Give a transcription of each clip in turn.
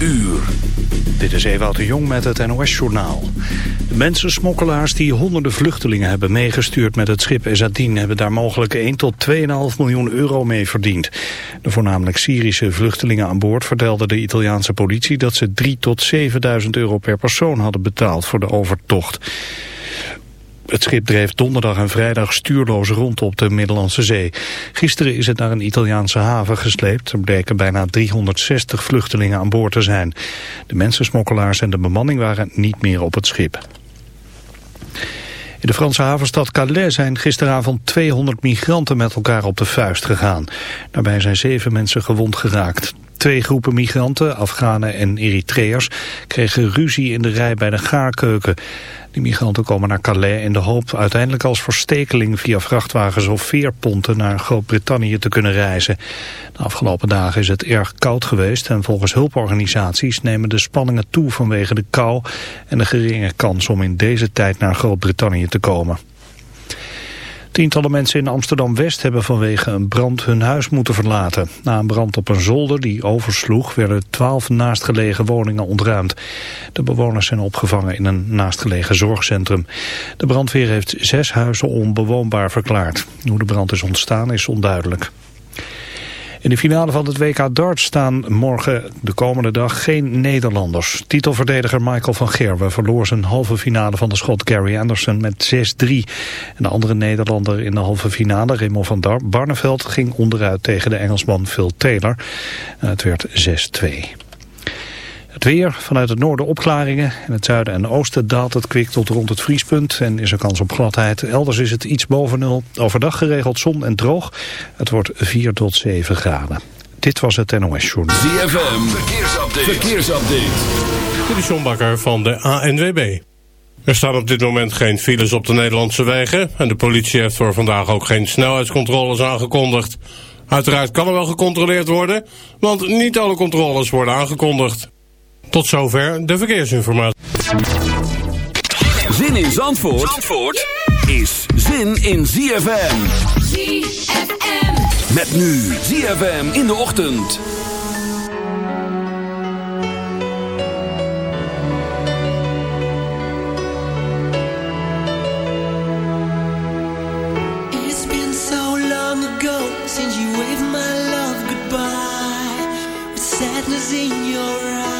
uur. Dit is Ewout de Jong met het NOS-journaal. De mensensmokkelaars die honderden vluchtelingen hebben meegestuurd met het schip Ezadin... hebben daar mogelijk 1 tot 2,5 miljoen euro mee verdiend. De voornamelijk Syrische vluchtelingen aan boord vertelden de Italiaanse politie... dat ze 3 tot 7.000 euro per persoon hadden betaald voor de overtocht. Het schip dreef donderdag en vrijdag stuurloos rond op de Middellandse Zee. Gisteren is het naar een Italiaanse haven gesleept. Er bleken bijna 360 vluchtelingen aan boord te zijn. De mensensmokkelaars en de bemanning waren niet meer op het schip. In de Franse havenstad Calais zijn gisteravond 200 migranten met elkaar op de vuist gegaan. Daarbij zijn zeven mensen gewond geraakt. Twee groepen migranten, Afghanen en Eritreërs, kregen ruzie in de rij bij de gaarkeuken. De migranten komen naar Calais in de hoop uiteindelijk als verstekeling via vrachtwagens of veerponten naar Groot-Brittannië te kunnen reizen. De afgelopen dagen is het erg koud geweest en volgens hulporganisaties nemen de spanningen toe vanwege de kou en de geringe kans om in deze tijd naar Groot-Brittannië te komen. Tientallen mensen in Amsterdam-West hebben vanwege een brand hun huis moeten verlaten. Na een brand op een zolder die oversloeg werden twaalf naastgelegen woningen ontruimd. De bewoners zijn opgevangen in een naastgelegen zorgcentrum. De brandweer heeft zes huizen onbewoonbaar verklaard. Hoe de brand is ontstaan is onduidelijk. In de finale van het WK darts staan morgen de komende dag geen Nederlanders. Titelverdediger Michael van Gerwen verloor zijn halve finale van de schot Gary Anderson met 6-3. En de andere Nederlander in de halve finale, Raymond van Barneveld, ging onderuit tegen de Engelsman Phil Taylor. het werd 6-2. Het weer, vanuit het noorden opklaringen. In het zuiden en oosten daalt het kwik tot rond het vriespunt en is er kans op gladheid. Elders is het iets boven nul. Overdag geregeld zon en droog. Het wordt 4 tot 7 graden. Dit was het NOS Journal. ZFM, verkeersupdate. verkeersupdate. Dit is John Bakker van de ANWB. Er staan op dit moment geen files op de Nederlandse wegen... en de politie heeft voor vandaag ook geen snelheidscontroles aangekondigd. Uiteraard kan er wel gecontroleerd worden... want niet alle controles worden aangekondigd. Tot zover de verkeersinformatie. Zin in Zandvoort, Zandvoort is zin in ZFM. ZFM. Met nu ZFM in de ochtend. It's been so long ago since you waved my love goodbye. With sadness in your eyes.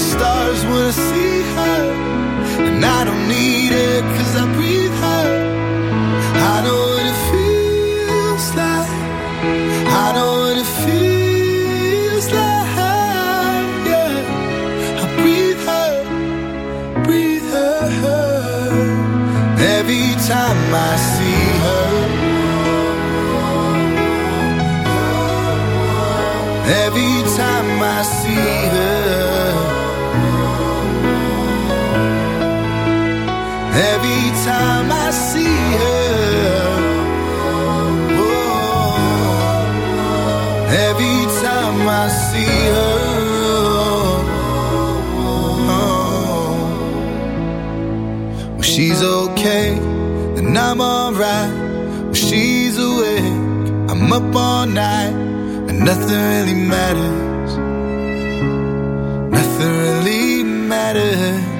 stars would have she's okay, then I'm alright. When she's awake, I'm up all night, and nothing really matters. Nothing really matters.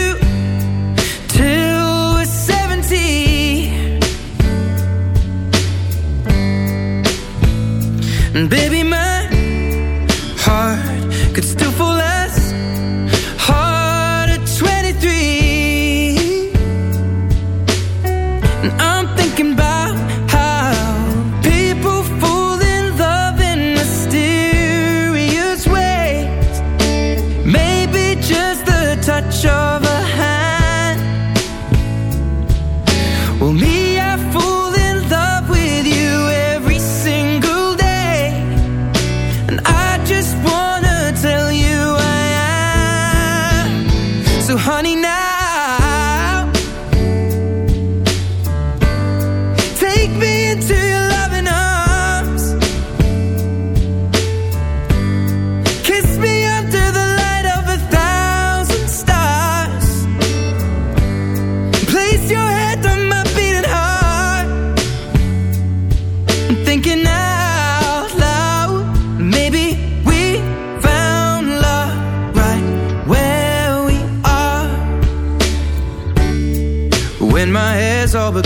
Baby,